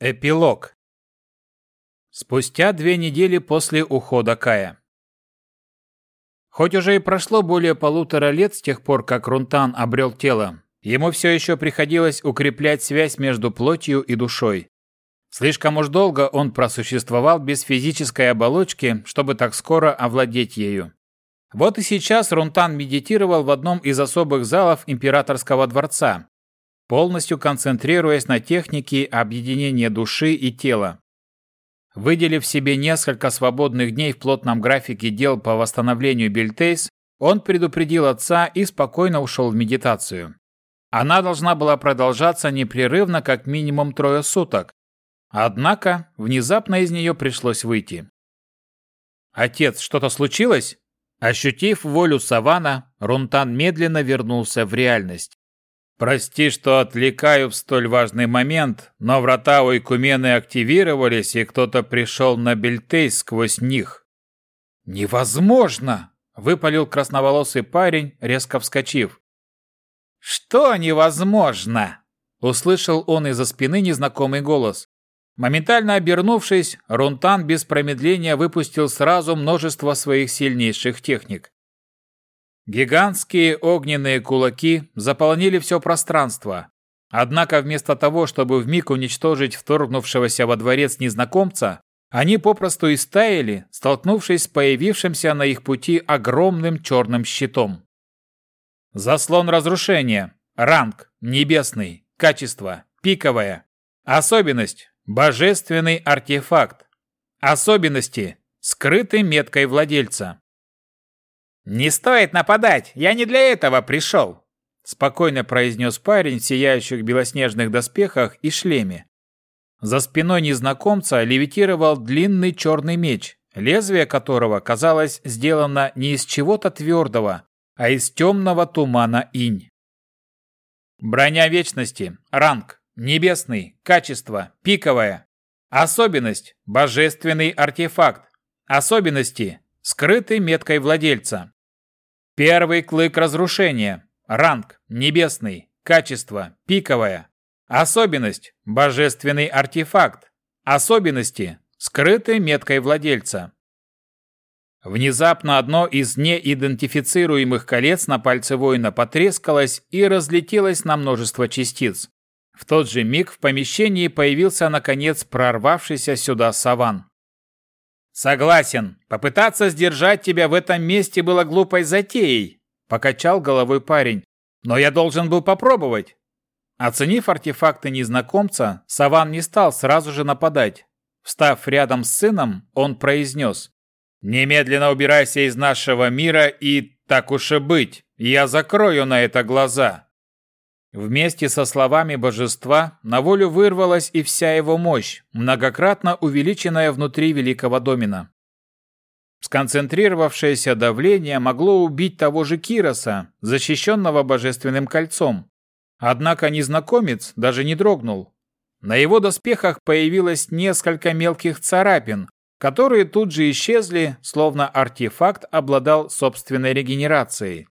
Эпилог. Спустя две недели после ухода Кая. Хоть уже и прошло более полутора лет с тех пор, как Рунтан обрел тело, ему все еще приходилось укреплять связь между плотью и душой. Слишком уж долго он просуществовал без физической оболочки, чтобы так скоро овладеть ею. Вот и сейчас Рунтан медитировал в одном из особых залов императорского дворца, полностью концентрируясь на технике объединения души и тела. Выделив себе несколько свободных дней в плотном графике дел по восстановлению Бельтейс, он предупредил отца и спокойно ушел в медитацию. Она должна была продолжаться непрерывно как минимум трое суток. Однако внезапно из нее пришлось выйти. «Отец, что-то случилось?» Ощутив волю Савана, Рунтан медленно вернулся в реальность. Прости, что отвлекаю в столь важный момент, но врата у Икумены активировались, и кто-то пришел на Бельтей сквозь них. «Невозможно!» — выпалил красноволосый парень, резко вскочив. «Что невозможно?» — услышал он из-за спины незнакомый голос. Моментально обернувшись, Рунтан без промедления выпустил сразу множество своих сильнейших техник. Гигантские огненные кулаки заполнили все пространство. Однако вместо того, чтобы вмиг уничтожить вторгнувшегося во дворец незнакомца, они попросту истаяли, столкнувшись с появившимся на их пути огромным черным щитом. Заслон разрушения. Ранг. Небесный. Качество. Пиковое. Особенность. Божественный артефакт. Особенности. Скрыты меткой владельца. «Не стоит нападать! Я не для этого пришел!» Спокойно произнес парень в сияющих белоснежных доспехах и шлеме. За спиной незнакомца левитировал длинный черный меч, лезвие которого казалось сделано не из чего-то твердого, а из темного тумана инь. Броня вечности. Ранг. Небесный. Качество. Пиковое. Особенность. Божественный артефакт. Особенности. Скрытый меткой владельца. Первый клык разрушения. Ранг небесный. Качество пиковое. Особенность божественный артефакт. Особенности скрыты меткой владельца. Внезапно одно из неидентифицируемых колец на пальце воина потрескалось и разлетелось на множество частиц. В тот же миг в помещении появился наконец прорвавшийся сюда саван. «Согласен. Попытаться сдержать тебя в этом месте было глупой затеей», – покачал головой парень. «Но я должен был попробовать». Оценив артефакты незнакомца, Саван не стал сразу же нападать. Встав рядом с сыном, он произнес. «Немедленно убирайся из нашего мира и, так уж и быть, я закрою на это глаза». Вместе со словами божества на волю вырвалась и вся его мощь, многократно увеличенная внутри великого домина. Сконцентрировавшееся давление могло убить того же Кироса, защищенного божественным кольцом. Однако незнакомец даже не дрогнул. На его доспехах появилось несколько мелких царапин, которые тут же исчезли, словно артефакт обладал собственной регенерацией.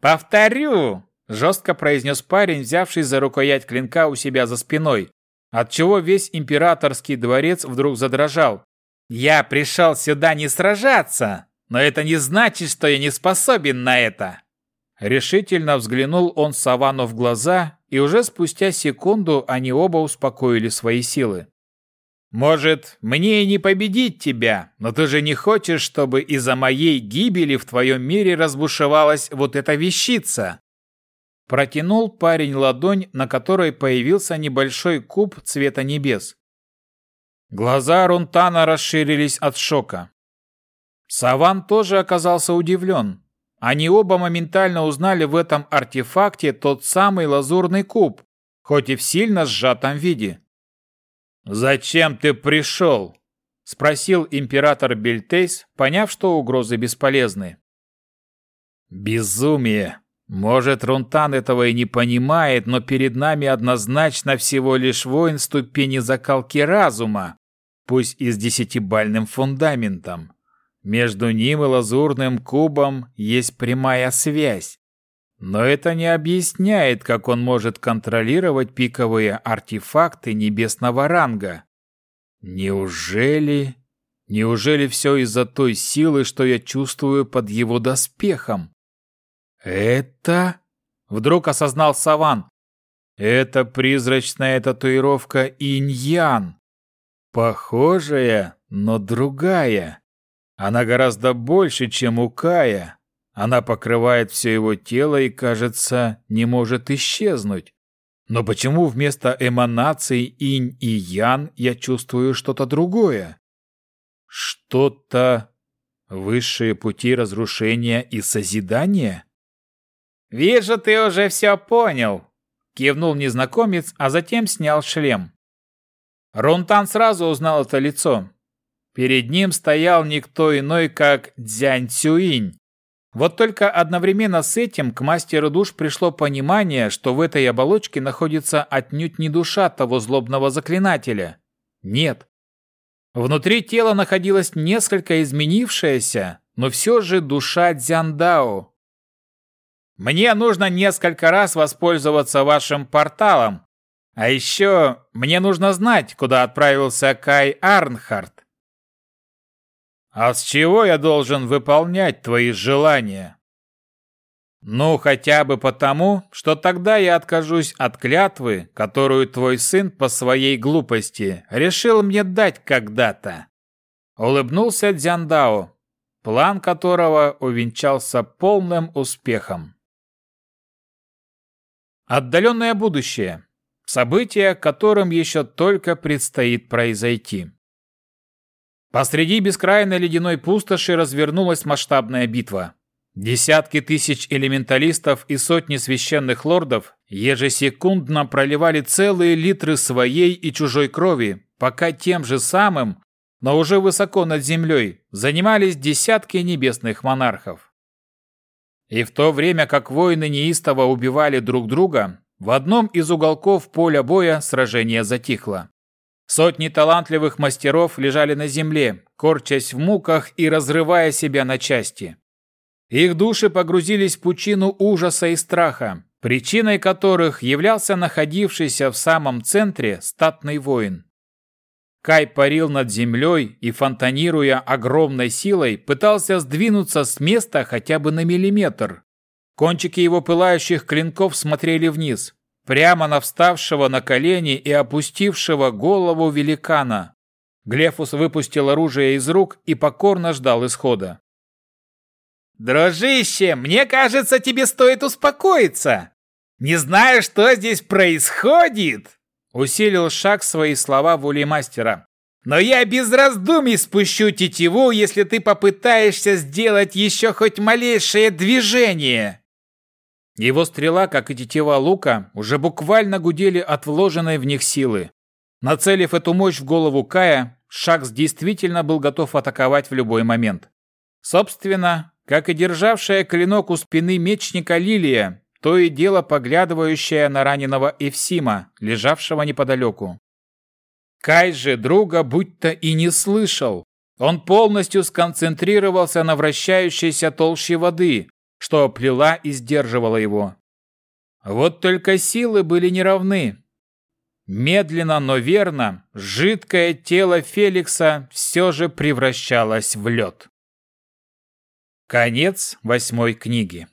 «Повторю!» Жестко произнес парень, взявший за рукоять клинка у себя за спиной, отчего весь императорский дворец вдруг задрожал. «Я пришел сюда не сражаться, но это не значит, что я не способен на это!» Решительно взглянул он Савану в глаза, и уже спустя секунду они оба успокоили свои силы. «Может, мне и не победить тебя, но ты же не хочешь, чтобы из-за моей гибели в твоем мире разбушевалась вот эта вещица?» Протянул парень ладонь, на которой появился небольшой куб цвета небес. Глаза Рунтана расширились от шока. Саван тоже оказался удивлен. Они оба моментально узнали в этом артефакте тот самый лазурный куб, хоть и в сильно сжатом виде. «Зачем ты пришел?» – спросил император Бельтейс, поняв, что угрозы бесполезны. «Безумие!» Может, Рунтан этого и не понимает, но перед нами однозначно всего лишь воин ступени закалки разума, пусть и с десятибальным фундаментом. Между ним и лазурным кубом есть прямая связь. Но это не объясняет, как он может контролировать пиковые артефакты небесного ранга. Неужели... Неужели все из-за той силы, что я чувствую под его доспехом? Это... Вдруг осознал Саван. Это призрачная татуировка иньян. Похожая, но другая. Она гораздо больше, чем у Кая. Она покрывает все его тело и, кажется, не может исчезнуть. Но почему вместо эманаций инь и ян я чувствую что-то другое? Что-то высшие пути разрушения и созидания? «Вижу, ты уже все понял», — кивнул незнакомец, а затем снял шлем. Рунтан сразу узнал это лицо. Перед ним стоял никто иной, как Дзянь Цюинь. Вот только одновременно с этим к мастеру душ пришло понимание, что в этой оболочке находится отнюдь не душа того злобного заклинателя. Нет. Внутри тела находилась несколько изменившаяся, но все же душа Дзяндао. «Мне нужно несколько раз воспользоваться вашим порталом, а еще мне нужно знать, куда отправился Кай Арнхард. А с чего я должен выполнять твои желания? Ну, хотя бы потому, что тогда я откажусь от клятвы, которую твой сын по своей глупости решил мне дать когда-то. Улыбнулся Дзяндао, план которого увенчался полным успехом. Отдаленное будущее. Событие, которым еще только предстоит произойти. Посреди бескрайной ледяной пустоши развернулась масштабная битва. Десятки тысяч элементалистов и сотни священных лордов ежесекундно проливали целые литры своей и чужой крови, пока тем же самым, но уже высоко над землей, занимались десятки небесных монархов. И в то время как воины неистово убивали друг друга, в одном из уголков поля боя сражение затихло. Сотни талантливых мастеров лежали на земле, корчась в муках и разрывая себя на части. Их души погрузились в пучину ужаса и страха, причиной которых являлся находившийся в самом центре статный воин. Кай парил над землей и, фонтанируя огромной силой, пытался сдвинуться с места хотя бы на миллиметр. Кончики его пылающих клинков смотрели вниз, прямо на вставшего на колени и опустившего голову великана. Глефус выпустил оружие из рук и покорно ждал исхода. «Дружище, мне кажется, тебе стоит успокоиться. Не знаю, что здесь происходит!» Усилил шаг свои слова воли мастера. «Но я без раздумий спущу тетиву, если ты попытаешься сделать еще хоть малейшее движение!» Его стрела, как и тетива лука, уже буквально гудели от вложенной в них силы. Нацелив эту мощь в голову Кая, Шакс действительно был готов атаковать в любой момент. Собственно, как и державшая клинок у спины мечника Лилия, то и дело поглядывающая на раненого Эвсима, лежавшего неподалеку. Кай же друга будто и не слышал. Он полностью сконцентрировался на вращающейся толще воды, что плела и сдерживала его. Вот только силы были неравны. Медленно, но верно, жидкое тело Феликса все же превращалось в лед. Конец восьмой книги.